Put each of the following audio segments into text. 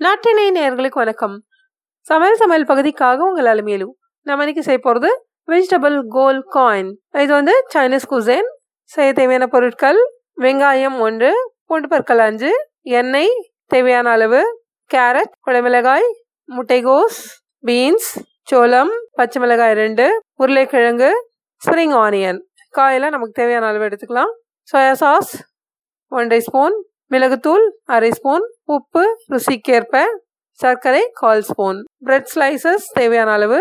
நாட்டினை நேர்களுக்கு வணக்கம். சமையல் சமையல் பகுதிக்காக உங்கள் அலுமையிலும் நம்ம இன்னைக்கு செய்ய போகிறது வெஜிடபிள் கோல் காயின் இது வந்து சைனீஸ் குசேன் செய்ய தேவையான பொருட்கள் வெங்காயம் ஒன்று பூண்டு பற்கள் அஞ்சு எண்ணெய் தேவையான அளவு கேரட் குடமிளகாய் முட்டைகோஸ் பீன்ஸ் சோளம் பச்சை மிளகாய் ரெண்டு உருளைக்கிழங்கு ஸ்ப்ரிங் ஆனியன் காயெல்லாம் நமக்கு தேவையான அளவு எடுத்துக்கலாம். சோயா சாஸ் ஒன்றரை ஸ்பூன் மிளகுத்தூள் அரை ஸ்பூன் உப்பு ருசிக்கேற்ப சர்க்கரை கால் ஸ்பூன். பிரெட் ஸ்லைசஸ் தேவையான அளவு.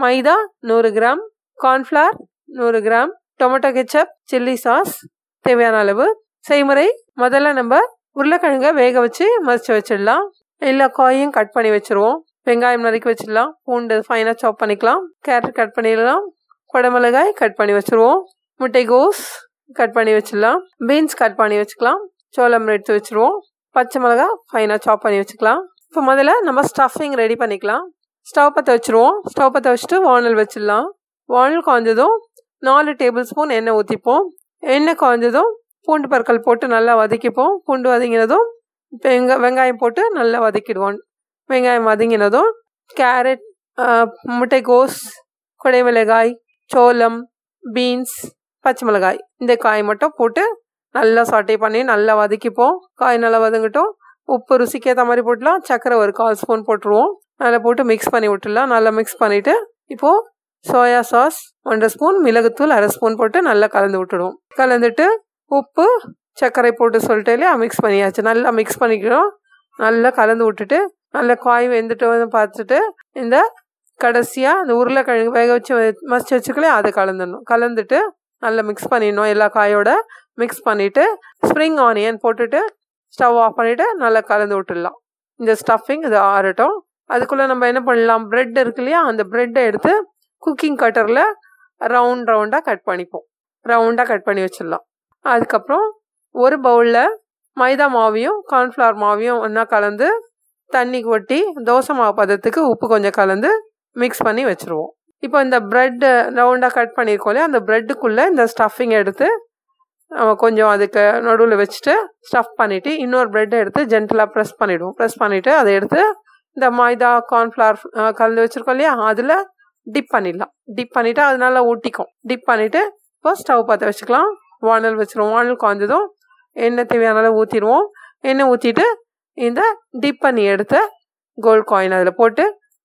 மைதா நூறு கிராம். கார்ன்ஃப்ளவர் நூறு gram. Tomato ketchup chilli sauce தேவையான அளவு. செய்முறை முதல்ல நம்ம உருளைக்கிழங்க வேக வச்சு மதிச்சு வச்சிடலாம். எல்லா காயும் கட் பண்ணி வச்சிருவோம். வெங்காயம் நறுக்கி வச்சிடலாம். பூண்டு ஃபைனாக சாப் பண்ணிக்கலாம். கேரட் கட் பண்ணிடலாம். குடமிளகாய் கட் பண்ணி வச்சுருவோம். முட்டைகோஸ் கட் பண்ணி வச்சிடலாம். பீன்ஸ் கட் பண்ணி வச்சுக்கலாம். சோளம் எடுத்து வச்சுருவோம். பச்சை மிளகா ஃபைனாக சாப் பண்ணி வச்சுக்கலாம். இப்போ முதல்ல நம்ம ஸ்டஃபிங் ரெடி பண்ணிக்கலாம். ஸ்டவ் பற்ற வச்சுருவோம். ஸ்டவ் பற்ற வச்சுட்டு வானல் வச்சிடலாம். வானல் காய்ஞ்சதும் நாலு டேபிள் ஸ்பூன் எண்ணெய் ஊற்றிப்போம் எண்ணெய் காய்ஞ்சதும் பூண்டு பற்கள் போட்டு நல்லா வதக்கிப்போம். பூண்டு வதங்கினதும் வெங்க வெங்காயம் போட்டு நல்லா வதக்கிடுவோம். வெங்காயம் வதங்கினதும் கேரட் முட்டைக்கோஸ் குடை மிளகாய் சோளம் பீன்ஸ் பச்சை மிளகாய் இந்த காய் மட்டும் போட்டு நல்லா சாட்டை பண்ணி நல்லா வதக்கிப்போம். காய் நல்லா வதங்கட்டும். உப்பு ருசிக்கு ஏற்ற மாதிரி போட்டுலாம். சக்கரை ஒரு கால் ஸ்பூன் போட்டுருவோம். நல்லா போட்டு மிக்ஸ் பண்ணி விட்டுடலாம். நல்லா மிக்ஸ் பண்ணிவிட்டு இப்போது சோயா சாஸ் ஒன்றரை ஸ்பூன் மிளகுத்தூள் அரை ஸ்பூன் போட்டு நல்லா கலந்து விட்டுடுவோம். கலந்துட்டு உப்பு சர்க்கரை போட்டு சொல்லிட்டு இல்லையா மிக்ஸ் பண்ணியாச்சு. நல்லா மிக்ஸ் பண்ணிக்கிறோம். நல்லா கலந்து விட்டுட்டு நல்லா காய் வெந்துட்டு பார்த்துட்டு இந்த கடைசியாக அந்த உருளைக்கிழங்கு வேக வச்சு மசிச்சு வச்சுக்கலையே அதை கலந்துடணும். கலந்துட்டு நல்லா மிக்ஸ் பண்ணிடணும் எல்லா காயோட மிக்ஸ் பண்ணிவிட்டு ஸ்ப்ரிங் ஆனியன் போட்டுட்டு ஸ்டவ் ஆஃப் பண்ணிவிட்டு நல்லா கலந்து விட்டுடலாம். இந்த ஸ்டஃபிங் இது ஆறட்டும். அதுக்குள்ளே நம்ம என்ன பண்ணலாம்? ப்ரெட் இருக்கு இல்லையா? அந்த ப்ரெட்டை எடுத்து குக்கிங் கட்டரில் ரவுண்ட் ரவுண்டாக கட் பண்ணிப்போம். ரவுண்டாக கட் பண்ணி வச்சிடலாம். அதுக்கப்புறம் ஒரு பவுலில் மைதா மாவையும் கார்ன்ஃப்ளவர் மாவையும் ஒன்றா கலந்து தண்ணி கொட்டி தோசை மாவு பதத்துக்கு உப்பு கொஞ்சம் கலந்து மிக்ஸ் பண்ணி வச்சுருவோம். இப்போ இந்த ப்ரெட்டு ரவுண்டாக கட் பண்ணியிருக்கோம் இல்லையா? அந்த ப்ரெட்டுக்குள்ளே இந்த ஸ்டஃபிங் எடுத்து நம்ம கொஞ்சம் அதுக்கு நடுவில் வச்சுட்டு ஸ்டஃப் பண்ணிவிட்டு இன்னொரு ப்ரெட்டை எடுத்து ஜென்டலாக ப்ரெஸ் பண்ணிவிடுவோம் ப்ரெஸ் பண்ணிவிட்டு அதை எடுத்து இந்த மைதா கார்ன்ஃப்ளவர் கலந்து வச்சுருக்கோம் இல்லையா? அதில் டிப் பண்ணிடலாம். டிப் பண்ணிவிட்டு அது நல்லா ஊட்டிக்கும். டிப் பண்ணிவிட்டு இப்போ ஸ்டவ் பார்த்து வச்சுக்கலாம். வானல் வச்சுருவோம். வானல் காய்ஞ்சதும் எண்ணெய் தேவையான அளவு ஊற்றிடுவோம் எண்ணெய் ஊற்றிட்டு இந்த டிப் பண்ணி எடுத்த கோல்ட் காயின் அதில் போட்டு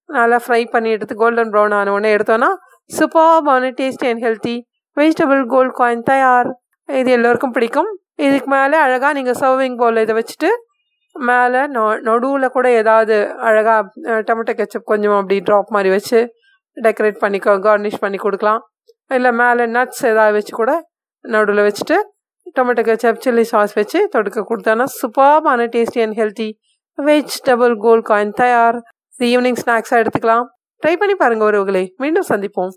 நல்லா ஃப்ரை பண்ணி எடுத்து கோல்டன் ப்ரௌன் ஆன உடனே எடுத்தோன்னா சூப்பர்பான tasty and healthy vegetable gold coin தயார். இது எல்லோருக்கும் பிடிக்கும். இதுக்கு மேலே அழகாக நீங்கள் சர்விங் போல் இதை வச்சுட்டு மேலே நொ நடுவில் கூட ஏதாவது அழகாக டொமேட்டோ கெச்சப் கொஞ்சம் அப்படி ட்ராப் மாதிரி வச்சு டெக்கரேட் பண்ணி கார்னிஷ் பண்ணி கொடுக்கலாம். இல்லை மேலே நட்ஸ் ஏதாவது வச்சு கூட நடுவில் வச்சுட்டு டொமேட்டோ கெச்சப் சில்லி சாஸ் வச்சு தொடுக்க கொடுத்தோன்னா சூப்பர்பான tasty and healthy vegetable gold coin தயார். ஈவினிங் ஸ்நாக்ஸாக எடுத்துக்கலாம். ட்ரை பண்ணி பாருங்கள் ஒருவர்களே மீண்டும் சந்திப்போம்.